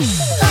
Bye.